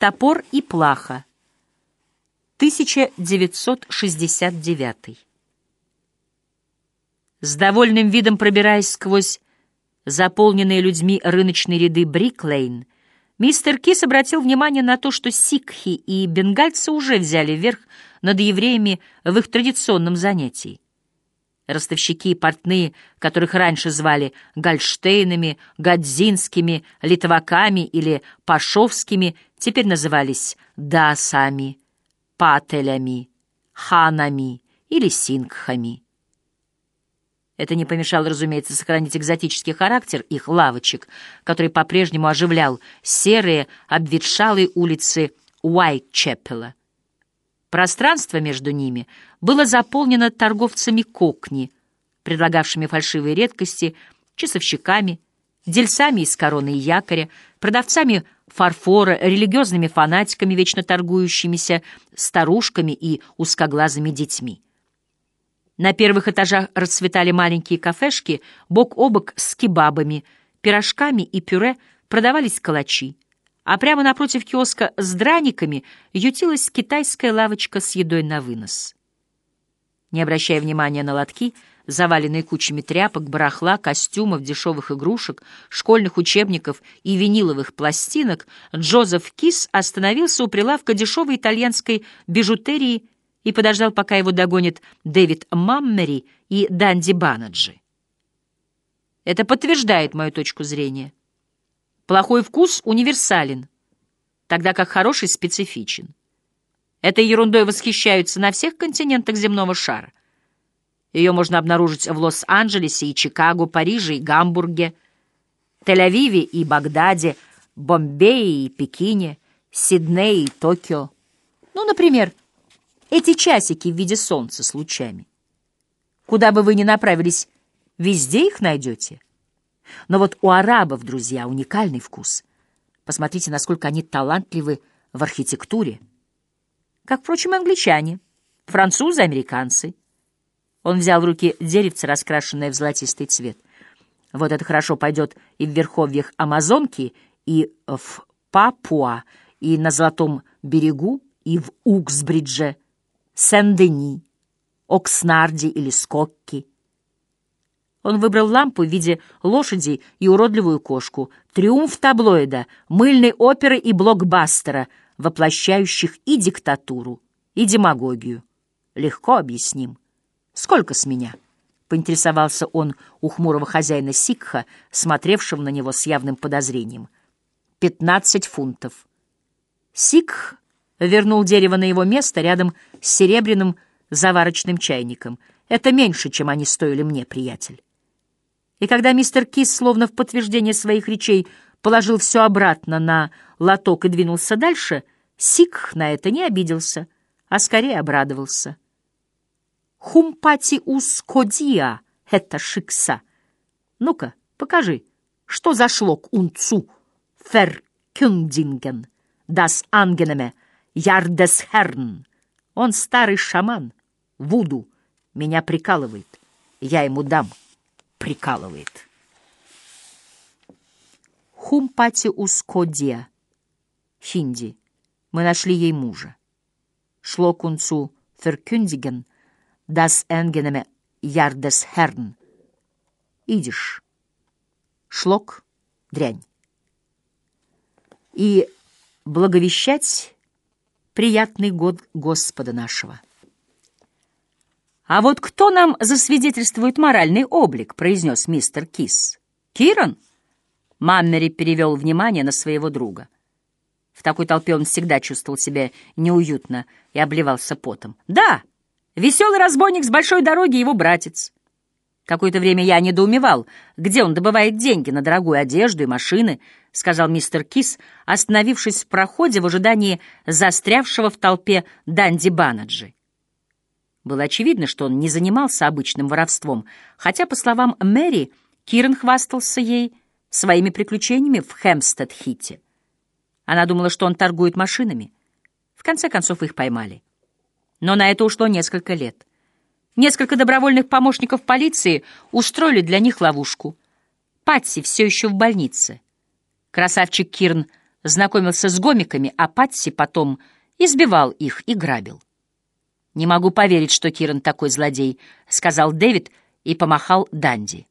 Топор и плаха. 1969. С довольным видом пробираясь сквозь заполненные людьми рыночные ряды Бриклейн, мистер Кис обратил внимание на то, что сикхи и бенгальцы уже взяли верх над евреями в их традиционном занятии. Ростовщики и портные, которых раньше звали Гольштейнами, Гадзинскими, Литваками или Пашовскими, теперь назывались Дасами, Пателями, Ханами или Сингхами. Это не помешало, разумеется, сохранить экзотический характер их лавочек, который по-прежнему оживлял серые, обветшалые улицы Уайтчепела. Пространство между ними было заполнено торговцами кокни, предлагавшими фальшивые редкости, часовщиками, дельцами из короны и якоря, продавцами фарфора, религиозными фанатиками, вечно торгующимися старушками и узкоглазыми детьми. На первых этажах расцветали маленькие кафешки, бок о бок с кебабами, пирожками и пюре продавались калачи а прямо напротив киоска с драниками ютилась китайская лавочка с едой на вынос. Не обращая внимания на лотки, заваленные кучами тряпок, барахла, костюмов, дешевых игрушек, школьных учебников и виниловых пластинок, Джозеф Кис остановился у прилавка дешевой итальянской бижутерии и подождал, пока его догонят Дэвид Маммери и Данди Банаджи. Это подтверждает мою точку зрения. Плохой вкус универсален, тогда как хороший специфичен. Этой ерундой восхищаются на всех континентах земного шара. Ее можно обнаружить в Лос-Анджелесе и Чикаго, Париже и Гамбурге, Тель-Авиве и Багдаде, Бомбее и Пекине, Сиднее и Токио. Ну, например, эти часики в виде солнца с лучами. Куда бы вы ни направились, везде их найдете. Но вот у арабов, друзья, уникальный вкус. Посмотрите, насколько они талантливы в архитектуре. Как, впрочем, англичане, французы, американцы. Он взял в руки деревце, раскрашенное в золотистый цвет. Вот это хорошо пойдет и в верховьях Амазонки, и в Папуа, и на Золотом берегу, и в Уксбридже, Сен-Дени, Окснарде или Скокки. Он выбрал лампу в виде лошади и уродливую кошку, триумф таблоида, мыльной оперы и блокбастера, воплощающих и диктатуру, и демагогию. Легко объясним. «Сколько с меня?» — поинтересовался он у хмурого хозяина Сикха, смотревшего на него с явным подозрением. «Пятнадцать фунтов». Сикх вернул дерево на его место рядом с серебряным заварочным чайником. «Это меньше, чем они стоили мне, приятель». И когда мистер Кис, словно в подтверждение своих речей, положил все обратно на лоток и двинулся дальше, Сикх на это не обиделся, а скорее обрадовался. «Хумпати ус кодия, это шикса. Ну-ка, покажи, что зашло к унцу феркюндинген, дас ангенеме, ярдесхерн. Он старый шаман, Вуду, меня прикалывает, я ему дам» прикалывает. Хумпати Ускодия, хинди. Мы нашли ей мужа. Шло кунцу Феркюндиген, дас энгенеме ярдес херн. Идиш. Шлок — дрянь. И благовещать приятный год Господа нашего. «А вот кто нам засвидетельствует моральный облик?» — произнес мистер Кис. «Киран?» Маммери перевел внимание на своего друга. В такой толпе он всегда чувствовал себя неуютно и обливался потом. «Да, веселый разбойник с большой дороги его братец». Какое-то время я недоумевал, где он добывает деньги на дорогую одежду и машины, — сказал мистер Кис, остановившись в проходе в ожидании застрявшего в толпе Данди Банаджи. Было очевидно, что он не занимался обычным воровством, хотя, по словам Мэри, Киран хвастался ей своими приключениями в Хэмстед-Хите. Она думала, что он торгует машинами. В конце концов их поймали. Но на это ушло несколько лет. Несколько добровольных помощников полиции устроили для них ловушку. Патси все еще в больнице. Красавчик Кирн знакомился с гомиками, а Патси потом избивал их и грабил. «Не могу поверить, что Киран такой злодей», — сказал Дэвид и помахал Данди.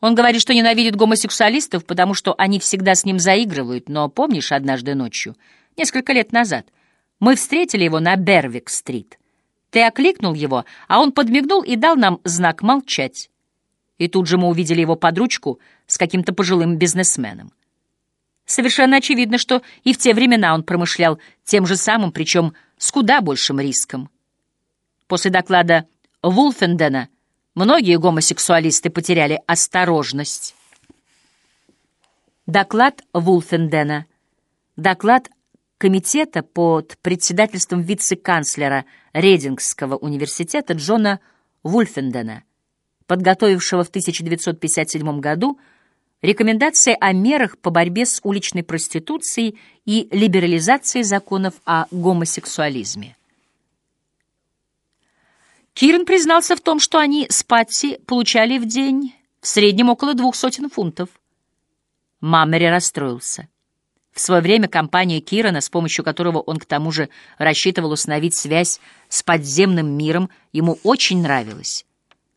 Он говорит, что ненавидит гомосексуалистов, потому что они всегда с ним заигрывают, но помнишь, однажды ночью, несколько лет назад, мы встретили его на Бервик-стрит. Ты окликнул его, а он подмигнул и дал нам знак молчать. И тут же мы увидели его под ручку с каким-то пожилым бизнесменом. Совершенно очевидно, что и в те времена он промышлял тем же самым, причем с куда большим риском. После доклада Вулфендена многие гомосексуалисты потеряли осторожность. Доклад Вулфендена. Доклад комитета под председательством вице-канцлера Рейдингского университета Джона Вульфендена, подготовившего в 1957 году рекомендации о мерах по борьбе с уличной проституцией и либерализацией законов о гомосексуализме. Кирен признался в том, что они с Патси получали в день в среднем около двух сотен фунтов. Маммери расстроился. В свое время компания Кирана, с помощью которого он к тому же рассчитывал установить связь с подземным миром, ему очень нравилась.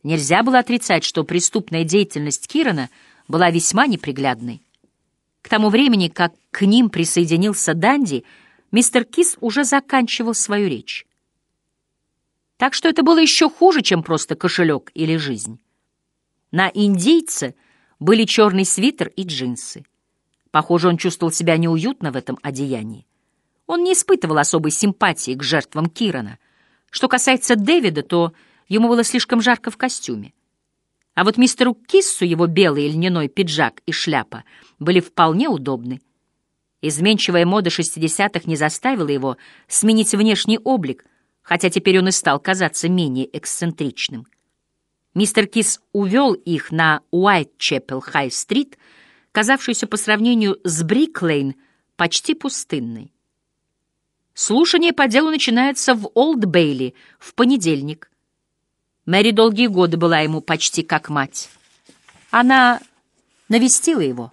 Нельзя было отрицать, что преступная деятельность Кирана была весьма неприглядной. К тому времени, как к ним присоединился Данди, мистер Кис уже заканчивал свою речь. Так что это было еще хуже, чем просто кошелек или жизнь. На индейце были черный свитер и джинсы. Похоже, он чувствовал себя неуютно в этом одеянии. Он не испытывал особой симпатии к жертвам Кирана. Что касается Дэвида, то ему было слишком жарко в костюме. А вот мистеру Киссу его белый льняной пиджак и шляпа были вполне удобны. Изменчивая мода шестидесятых не заставила его сменить внешний облик, хотя теперь он и стал казаться менее эксцентричным. Мистер Кис увел их на Уайтчепел-Хай-стрит, казавшуюся по сравнению с Бриклейн почти пустынной. Слушание по делу начинается в Олд-Бейли в понедельник. Мэри долгие годы была ему почти как мать. Она навестила его.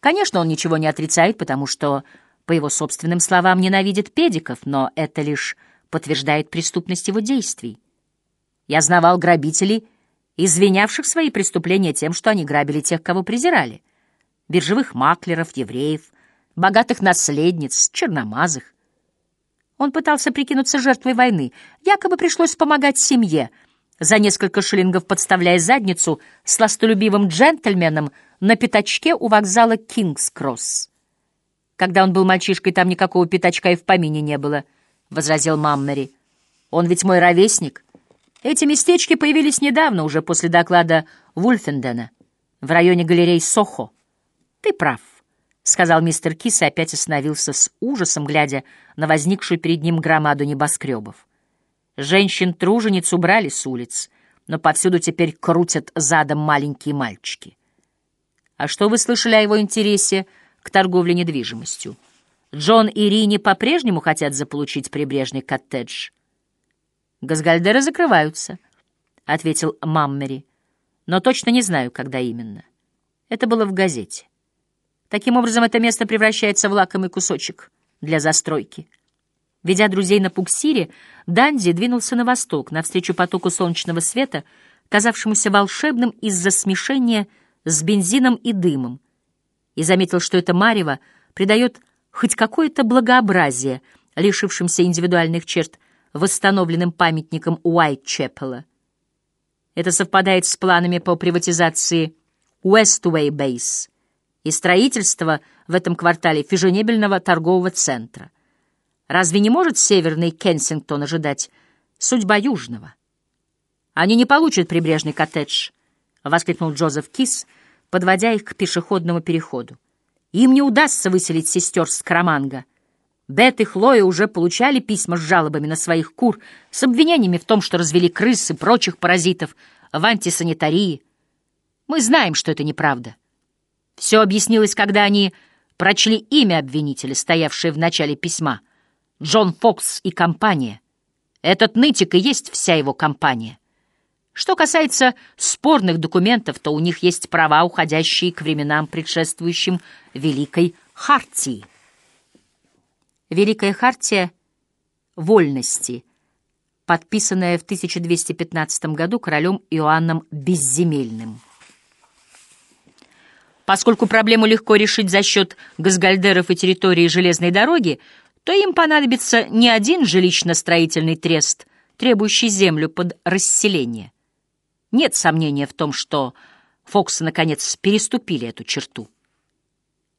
Конечно, он ничего не отрицает, потому что, по его собственным словам, ненавидит педиков, но это лишь подтверждает преступность его действий. Я знавал грабителей, извинявших свои преступления тем, что они грабили тех, кого презирали биржевых маклеров, евреев, богатых наследниц, черномазых. Он пытался прикинуться жертвой войны. Якобы пришлось помогать семье, за несколько шиллингов подставляя задницу сластолюбивым джентльменом на пятачке у вокзала Кингс-Кросс. Когда он был мальчишкой, там никакого пятачка и в помине не было, — возразил Маммери. Он ведь мой ровесник. Эти местечки появились недавно, уже после доклада Вульфендена, в районе галерей Сохо. «Ты прав», — сказал мистер Кис и опять остановился с ужасом, глядя на возникшую перед ним громаду небоскребов. Женщин-тружениц убрали с улиц, но повсюду теперь крутят задом маленькие мальчики. А что вы слышали о его интересе к торговле недвижимостью? Джон и Рини по-прежнему хотят заполучить прибрежный коттедж. Газгальдеры закрываются, — ответил Маммери, — но точно не знаю, когда именно. Это было в газете. Таким образом, это место превращается в лакомый кусочек для застройки. Ведя друзей на Пуксире, Данди двинулся на восток, навстречу потоку солнечного света, казавшемуся волшебным из-за смешения с бензином и дымом, и заметил, что это марево придает хоть какое-то благообразие, лишившимся индивидуальных черт, восстановленным памятником Уайтчепела. Это совпадает с планами по приватизации Уэствей Бейс — и строительство в этом квартале фиженебельного торгового центра. Разве не может северный Кенсингтон ожидать судьба южного? Они не получат прибрежный коттедж, — воскликнул Джозеф Кис, подводя их к пешеходному переходу. Им не удастся выселить сестер с Караманга. Бет и Хлоя уже получали письма с жалобами на своих кур, с обвинениями в том, что развели крыс и прочих паразитов в антисанитарии. Мы знаем, что это неправда. Все объяснилось, когда они прочли имя обвинителя, стоявшее в начале письма. Джон Фокс и компания. Этот нытик и есть вся его компания. Что касается спорных документов, то у них есть права, уходящие к временам, предшествующим Великой Хартии. Великая хартия вольности, подписанная в 1215 году королем Иоанном Безземельным. Поскольку проблему легко решить за счет газгальдеров и территории железной дороги, то им понадобится не один жилищно-строительный трест, требующий землю под расселение. Нет сомнения в том, что Фоксы, наконец, переступили эту черту.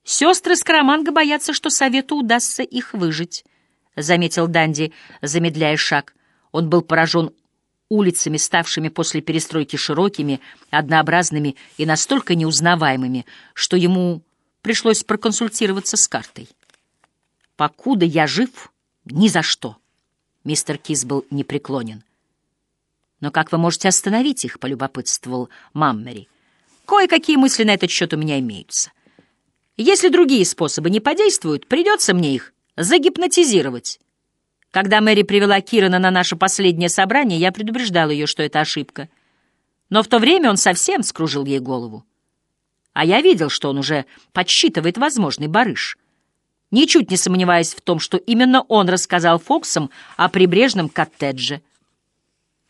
Сестры Скороманга боятся, что совету удастся их выжить, — заметил Данди, замедляя шаг. Он был поражен улицами, ставшими после перестройки широкими, однообразными и настолько неузнаваемыми, что ему пришлось проконсультироваться с картой. «Покуда я жив, ни за что!» Мистер Кис был непреклонен. «Но как вы можете остановить их?» — полюбопытствовал Маммери. «Кое-какие мысли на этот счет у меня имеются. Если другие способы не подействуют, придется мне их загипнотизировать». Когда Мэри привела Кирана на наше последнее собрание, я предупреждал ее, что это ошибка. Но в то время он совсем скружил ей голову. А я видел, что он уже подсчитывает возможный барыш. Ничуть не сомневаясь в том, что именно он рассказал Фоксам о прибрежном коттедже.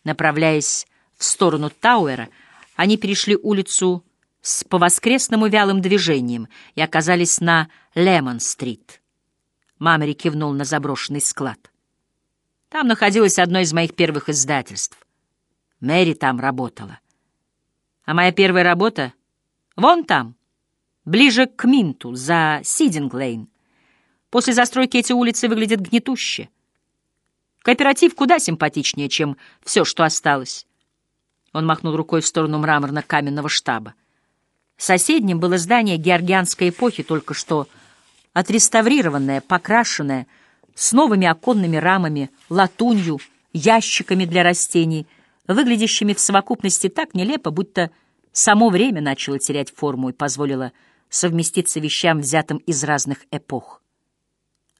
Направляясь в сторону Тауэра, они перешли улицу с по-воскресному вялым движением и оказались на Лемон-стрит. Мамери кивнул на заброшенный склад. Там находилось одно из моих первых издательств. Мэри там работала. А моя первая работа вон там, ближе к Минту, за Сидинг-Лейн. После застройки эти улицы выглядят гнетуще. Кооператив куда симпатичнее, чем все, что осталось. Он махнул рукой в сторону мраморно-каменного штаба. Соседним было здание георгианской эпохи, только что отреставрированное, покрашенное, с новыми оконными рамами, латунью, ящиками для растений, выглядящими в совокупности так нелепо, будто само время начало терять форму и позволило совместиться вещам, взятым из разных эпох.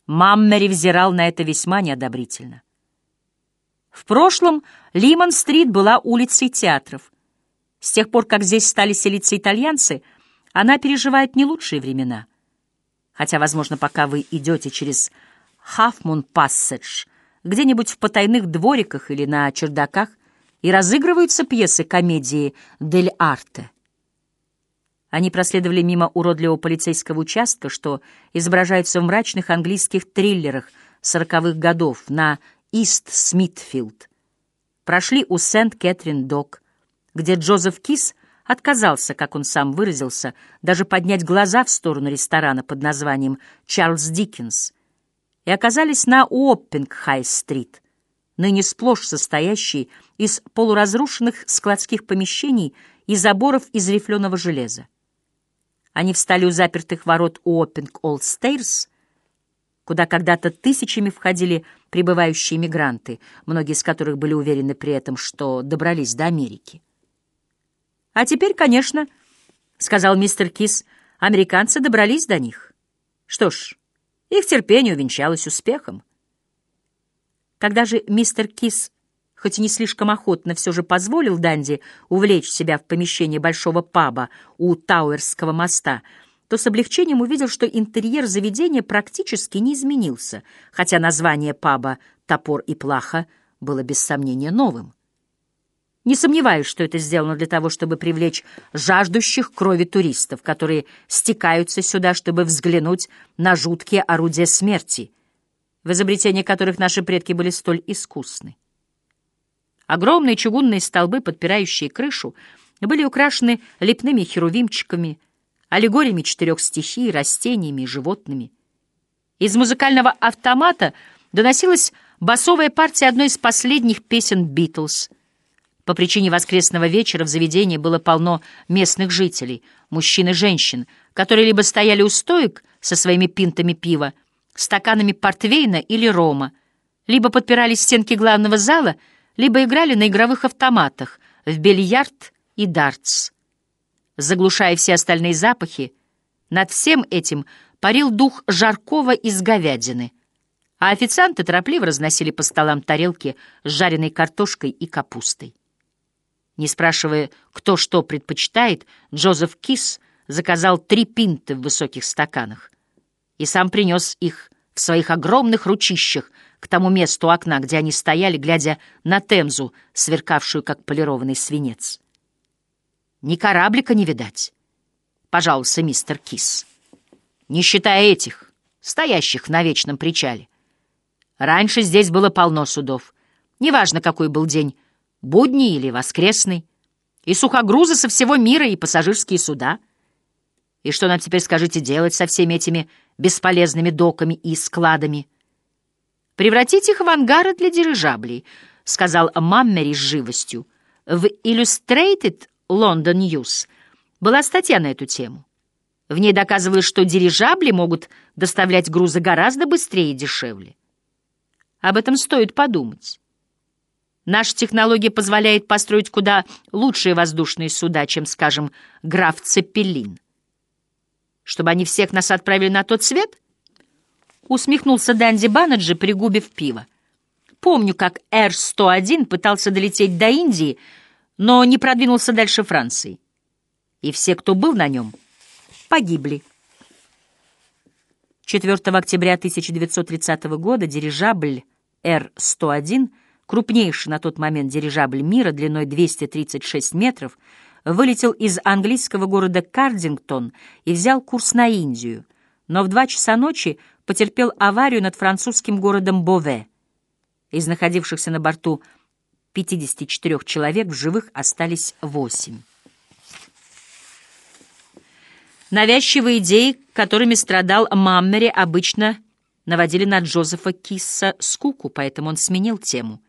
Маммери взирал на это весьма неодобрительно. В прошлом Лимон-стрит была улицей театров. С тех пор, как здесь стали селиться итальянцы, она переживает не лучшие времена. Хотя, возможно, пока вы идете через Хафмун Пасседж, где-нибудь в потайных двориках или на чердаках, и разыгрываются пьесы комедии «Дель Арте». Они проследовали мимо уродливого полицейского участка, что изображается в мрачных английских триллерах сороковых годов на Ист-Смитфилд. Прошли у Сент-Кэтрин-Док, где Джозеф Кис отказался, как он сам выразился, даже поднять глаза в сторону ресторана под названием «Чарльз Диккенс», и оказались на Уоппинг-Хай-стрит, ныне сплошь состоящий из полуразрушенных складских помещений и заборов из рифленого железа. Они встали у запертых ворот Уоппинг-Олд-Стейрс, куда когда-то тысячами входили прибывающие мигранты, многие из которых были уверены при этом, что добрались до Америки. «А теперь, конечно, — сказал мистер Кис, — американцы добрались до них. Что ж, их терпение увенчалось успехом. Когда же мистер Кис хоть и не слишком охотно все же позволил Данди увлечь себя в помещение большого паба у Тауэрского моста, то с облегчением увидел, что интерьер заведения практически не изменился, хотя название паба «Топор и плаха» было без сомнения новым. Не сомневаюсь, что это сделано для того, чтобы привлечь жаждущих крови туристов, которые стекаются сюда, чтобы взглянуть на жуткие орудия смерти, в изобретении которых наши предки были столь искусны. Огромные чугунные столбы, подпирающие крышу, были украшены лепными херувимчиками, аллегориями четырех стихий, растениями и животными. Из музыкального автомата доносилась басовая партия одной из последних песен «Битлз». По причине воскресного вечера в заведении было полно местных жителей, мужчин и женщин, которые либо стояли у стоек со своими пинтами пива, стаканами портвейна или рома, либо подпирали стенки главного зала — либо играли на игровых автоматах, в бильярд и дартс. Заглушая все остальные запахи, над всем этим парил дух жаркого из говядины, а официанты торопливо разносили по столам тарелки с жареной картошкой и капустой. Не спрашивая, кто что предпочитает, Джозеф Кис заказал три пинты в высоких стаканах. и сам принес их в своих огромных ручищах к тому месту окна, где они стояли, глядя на Темзу, сверкавшую, как полированный свинец. «Ни кораблика не видать», — пожаловался мистер Кис, «не считая этих, стоящих на вечном причале. Раньше здесь было полно судов, неважно, какой был день, будний или воскресный, и сухогрузы со всего мира, и пассажирские суда. И что нам теперь, скажите, делать со всеми этими бесполезными доками и складами? Превратить их в ангары для дирижаблей, — сказал Маммери с живостью. В Illustrated London News была статья на эту тему. В ней доказывалось, что дирижабли могут доставлять грузы гораздо быстрее и дешевле. Об этом стоит подумать. Наша технология позволяет построить куда лучшие воздушные суда, чем, скажем, граф Цепелин. Чтобы они всех нас отправили на тот свет? Усмехнулся Данди Баннеджи, пригубив пиво. Помню, как Р-101 пытался долететь до Индии, но не продвинулся дальше Франции. И все, кто был на нем, погибли. 4 октября 1930 года дирижабль Р-101 — крупнейший на тот момент дирижабль мира длиной 236 метров, вылетел из английского города Кардингтон и взял курс на Индию, но в два часа ночи потерпел аварию над французским городом Бове. Из находившихся на борту 54 человек в живых остались 8. Навязчивые идеи, которыми страдал Маммери, обычно наводили на Джозефа Кисса скуку, поэтому он сменил тему.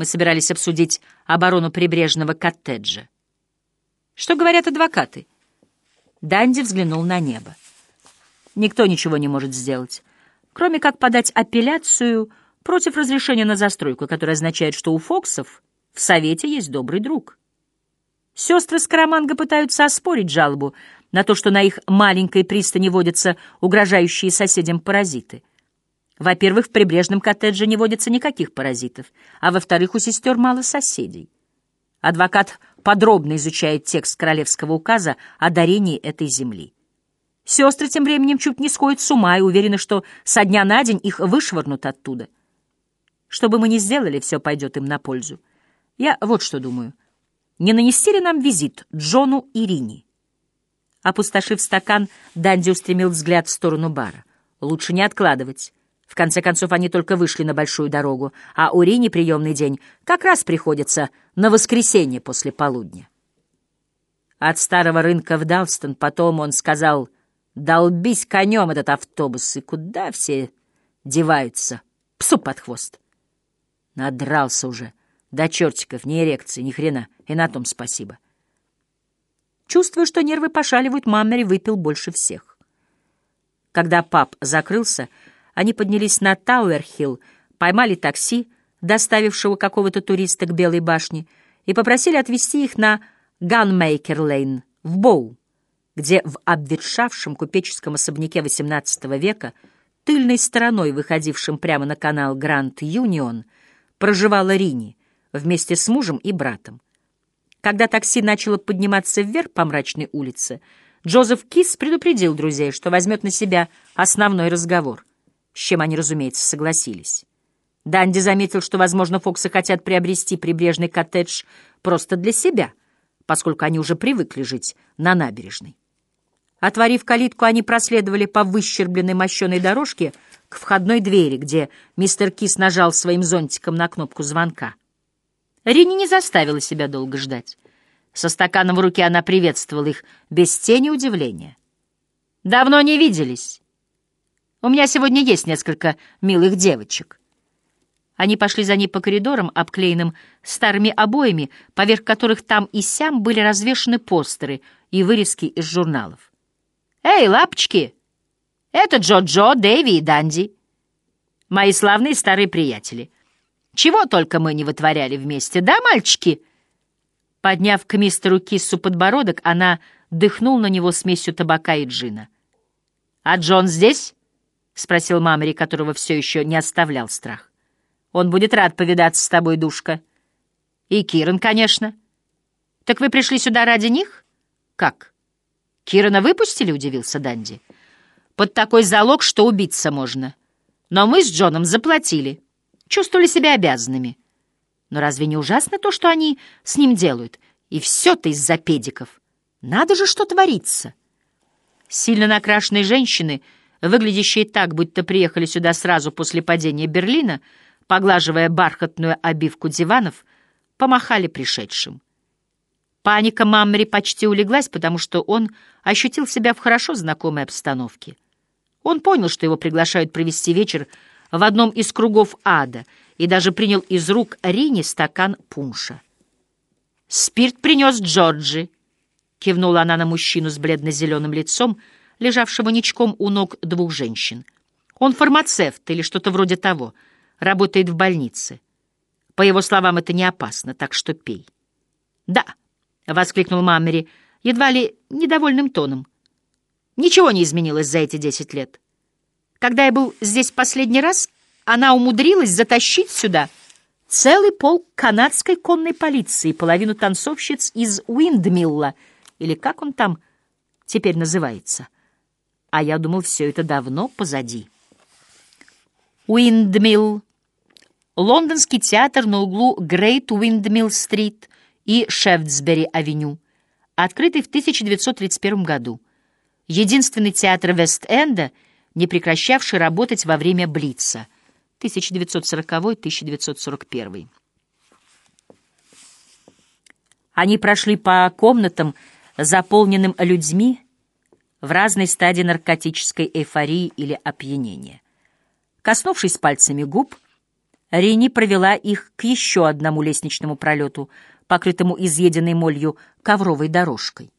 Мы собирались обсудить оборону прибрежного коттеджа. Что говорят адвокаты? Данди взглянул на небо. Никто ничего не может сделать, кроме как подать апелляцию против разрешения на застройку, которое означает, что у Фоксов в Совете есть добрый друг. Сестры Скороманга пытаются оспорить жалобу на то, что на их маленькой пристани водятся угрожающие соседям паразиты — во-первых, в прибрежном коттедже не водится никаких паразитов, а во-вторых, у сестер мало соседей. Адвокат подробно изучает текст королевского указа о дарении этой земли. Сестры тем временем чуть не сходят с ума и уверены, что со дня на день их вышвырнут оттуда. Что бы мы ни сделали, все пойдет им на пользу. Я вот что думаю. Не нанести ли нам визит Джону и Рине? Опустошив стакан, Данди устремил взгляд в сторону бара. Лучше не откладывать. В конце концов, они только вышли на большую дорогу, а у Рини приемный день как раз приходится на воскресенье после полудня. От старого рынка в Далстон потом он сказал, «Долбись конем этот автобус, и куда все деваются? Псу под хвост!» Надрался уже. До чертиков, ни эрекции, ни хрена, и на том спасибо. Чувствуя, что нервы пошаливают, Маммери выпил больше всех. Когда паб закрылся, они поднялись на Тауэр-Хилл, поймали такси, доставившего какого-то туриста к Белой башне, и попросили отвезти их на Ганмейкер-Лейн в Боу, где в обветшавшем купеческом особняке XVIII века, тыльной стороной, выходившем прямо на канал Гранд-Юнион, проживала Рини вместе с мужем и братом. Когда такси начало подниматься вверх по мрачной улице, Джозеф Кис предупредил друзей, что возьмет на себя основной разговор с чем они, разумеется, согласились. Данди заметил, что, возможно, Фоксы хотят приобрести прибрежный коттедж просто для себя, поскольку они уже привыкли жить на набережной. Отворив калитку, они проследовали по выщербленной мощеной дорожке к входной двери, где мистер Кис нажал своим зонтиком на кнопку звонка. Рини не заставила себя долго ждать. Со стаканом в руке она приветствовала их без тени удивления. «Давно не виделись. У меня сегодня есть несколько милых девочек». Они пошли за ней по коридорам, обклеенным старыми обоями, поверх которых там и сям были развешаны постеры и вырезки из журналов. «Эй, лапочки! Это Джо-Джо, Дэви и Данди. Мои славные старые приятели. Чего только мы не вытворяли вместе, да, мальчики?» Подняв к мистеру Киссу подбородок, она дыхнула на него смесью табака и джина. «А Джон здесь?» — спросил Мамри, которого все еще не оставлял страх. «Он будет рад повидаться с тобой, душка. И Киран, конечно. Так вы пришли сюда ради них? Как? Кирана выпустили?» — удивился Данди. под такой залог, что убиться можно. Но мы с Джоном заплатили, чувствовали себя обязанными. Но разве не ужасно то, что они с ним делают? И все-то из-за педиков. Надо же, что творится. Сильно накрашенные женщины, выглядящие так, будто приехали сюда сразу после падения Берлина, поглаживая бархатную обивку диванов, помахали пришедшим. Паника Маммери почти улеглась, потому что он ощутил себя в хорошо знакомой обстановке. Он понял, что его приглашают провести вечер в одном из кругов ада, и даже принял из рук Рини стакан пунша. «Спирт принес Джорджи», — кивнула она на мужчину с бледно-зеленым лицом, лежавшего ничком у ног двух женщин. «Он фармацевт или что-то вроде того, работает в больнице. По его словам, это не опасно, так что пей». «Да», — воскликнул Маммери, едва ли недовольным тоном. Ничего не изменилось за эти десять лет. Когда я был здесь последний раз, она умудрилась затащить сюда целый полк канадской конной полиции, половину танцовщиц из Уиндмилла, или как он там теперь называется. А я думал, все это давно позади. Уиндмилл. Лондонский театр на углу Грейт Уиндмилл-стрит и Шефтсбери-авеню, открытый в 1931 году единственный театр Вест-Энда, не прекращавший работать во время Блица 1940-1941. Они прошли по комнатам, заполненным людьми в разной стадии наркотической эйфории или опьянения. Коснувшись пальцами губ, Рини провела их к еще одному лестничному пролету, покрытому изъеденной молью ковровой дорожкой.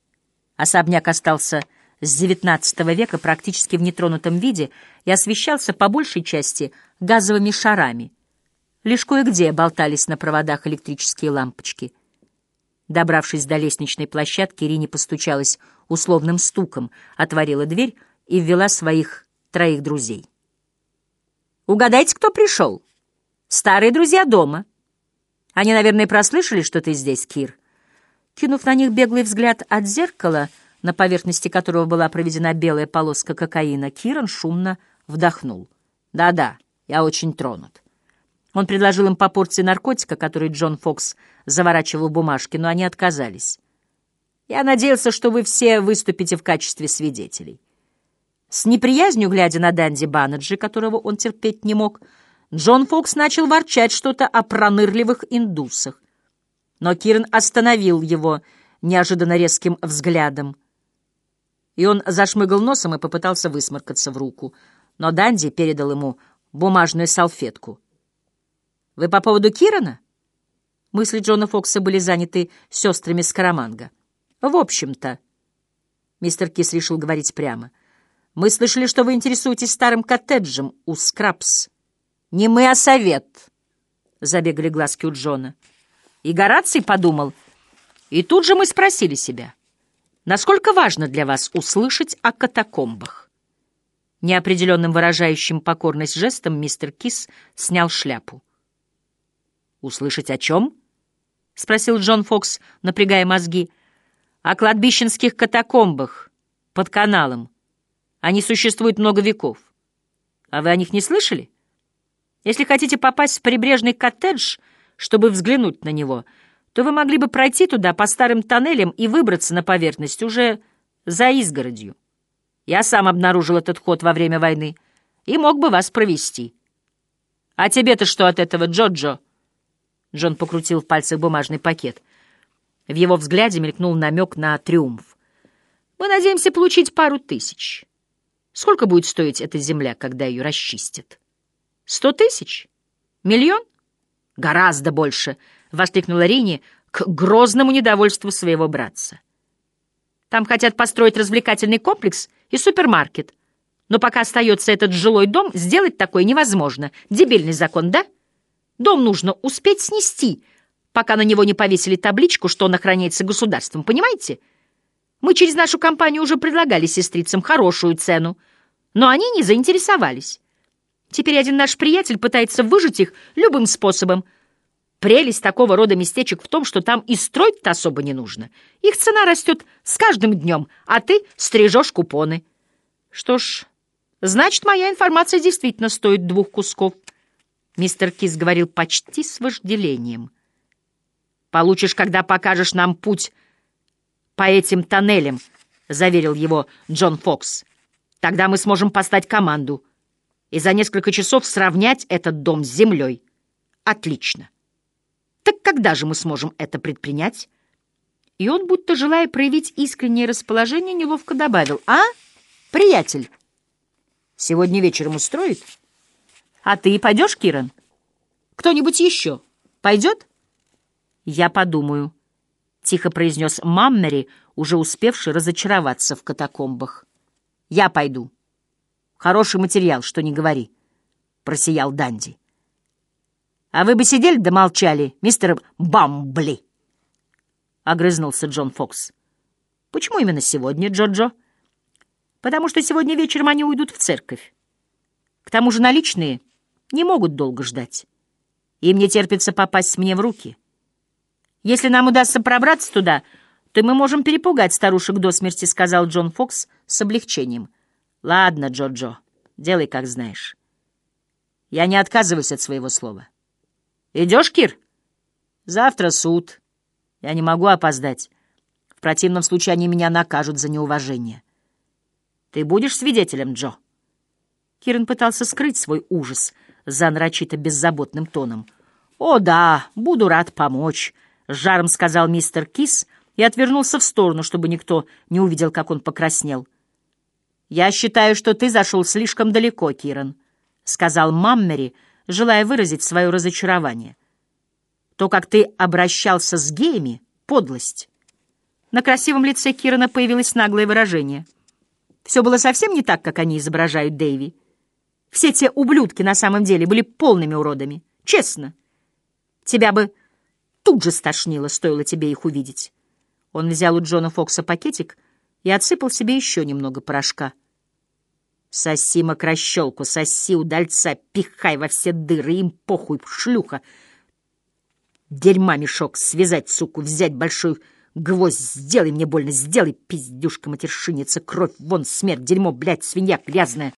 Особняк остался с XIX века практически в нетронутом виде и освещался по большей части газовыми шарами. Лишь кое-где болтались на проводах электрические лампочки. Добравшись до лестничной площадки, Ирине постучалась условным стуком, отворила дверь и ввела своих троих друзей. «Угадайте, кто пришел? Старые друзья дома. Они, наверное, прослышали, что ты здесь, Кир». Кинув на них беглый взгляд от зеркала, — на поверхности которого была проведена белая полоска кокаина, Киран шумно вдохнул. «Да-да, я очень тронут». Он предложил им по порции наркотика, который Джон Фокс заворачивал в бумажки, но они отказались. «Я надеялся, что вы все выступите в качестве свидетелей». С неприязнью, глядя на Данди Баннеджи, которого он терпеть не мог, Джон Фокс начал ворчать что-то о пронырливых индусах. Но Киран остановил его неожиданно резким взглядом и он зашмыгал носом и попытался высморкаться в руку, но Данди передал ему бумажную салфетку. «Вы по поводу Кирана?» Мысли Джона Фокса были заняты сестрами Скараманга. «В общем-то...» Мистер Кис решил говорить прямо. «Мы слышали, что вы интересуетесь старым коттеджем у Скрабс». «Не мы, а совет!» — забегали глазки у Джона. И Гораций подумал, и тут же мы спросили себя — Насколько важно для вас услышать о катакомбах? Неопределенным выражающим покорность жестом мистер Кис снял шляпу. «Услышать о чем?» — спросил Джон Фокс, напрягая мозги. «О кладбищенских катакомбах под каналом. Они существуют много веков. А вы о них не слышали? Если хотите попасть в прибрежный коттедж, чтобы взглянуть на него — то вы могли бы пройти туда по старым тоннелям и выбраться на поверхность уже за изгородью. Я сам обнаружил этот ход во время войны и мог бы вас провести. А тебе-то что от этого, Джоджо? Джон покрутил в пальцах бумажный пакет. В его взгляде мелькнул намек на триумф. Мы надеемся получить пару тысяч. Сколько будет стоить эта земля, когда ее расчистят? Сто тысяч? Миллион? Гораздо больше —— воскликнула Рини к грозному недовольству своего братца. «Там хотят построить развлекательный комплекс и супермаркет. Но пока остается этот жилой дом, сделать такое невозможно. Дебильный закон, да? Дом нужно успеть снести, пока на него не повесили табличку, что он охраняется государством, понимаете? Мы через нашу компанию уже предлагали сестрицам хорошую цену, но они не заинтересовались. Теперь один наш приятель пытается выжить их любым способом — Прелесть такого рода местечек в том, что там и строить-то особо не нужно. Их цена растет с каждым днем, а ты стрижешь купоны. Что ж, Значит, моя информация действительно стоит двух кусков. Мистер Кис говорил почти с вожделением. Получишь, когда покажешь нам путь по этим тоннелям, заверил его Джон Фокс. Тогда мы сможем поставить команду и за несколько часов сравнять этот дом с землей. Отлично. Так когда же мы сможем это предпринять? И он, будто желая проявить искреннее расположение, неловко добавил. А, приятель, сегодня вечером устроит? А ты пойдешь, Киран? Кто-нибудь еще пойдет? Я подумаю, — тихо произнес Маммери, уже успевший разочароваться в катакомбах. Я пойду. Хороший материал, что не говори, — просиял Данди. «А вы бы сидели да молчали, мистер Бамбли!» — огрызнулся Джон Фокс. «Почему именно сегодня, Джо-Джо?» «Потому что сегодня вечером они уйдут в церковь. К тому же наличные не могут долго ждать. Им не терпится попасть мне в руки. Если нам удастся пробраться туда, то мы можем перепугать старушек до смерти», — сказал Джон Фокс с облегчением. «Ладно, Джо-Джо, делай, как знаешь. Я не отказываюсь от своего слова». Идешь, Кир? Завтра суд. Я не могу опоздать. В противном случае они меня накажут за неуважение. Ты будешь свидетелем, Джо? Кирен пытался скрыть свой ужас за нарочито беззаботным тоном. «О, да, буду рад помочь», — с жаром сказал мистер Кис и отвернулся в сторону, чтобы никто не увидел, как он покраснел. «Я считаю, что ты зашел слишком далеко, Киран», — сказал Маммери, — желая выразить свое разочарование. То, как ты обращался с геями — подлость. На красивом лице Кирана появилось наглое выражение. Все было совсем не так, как они изображают Дэйви. Все те ублюдки на самом деле были полными уродами. Честно. Тебя бы тут же стошнило, стоило тебе их увидеть. Он взял у Джона Фокса пакетик и отсыпал себе еще немного порошка — Соси мокрощелку, соси удальца, пихай во все дыры, им похуй, шлюха. Дерьма мешок, связать, суку, взять большой гвоздь, сделай мне больно, сделай, пиздюшка, матершинница, кровь, вон, смерть, дерьмо, блядь, свинья грязная.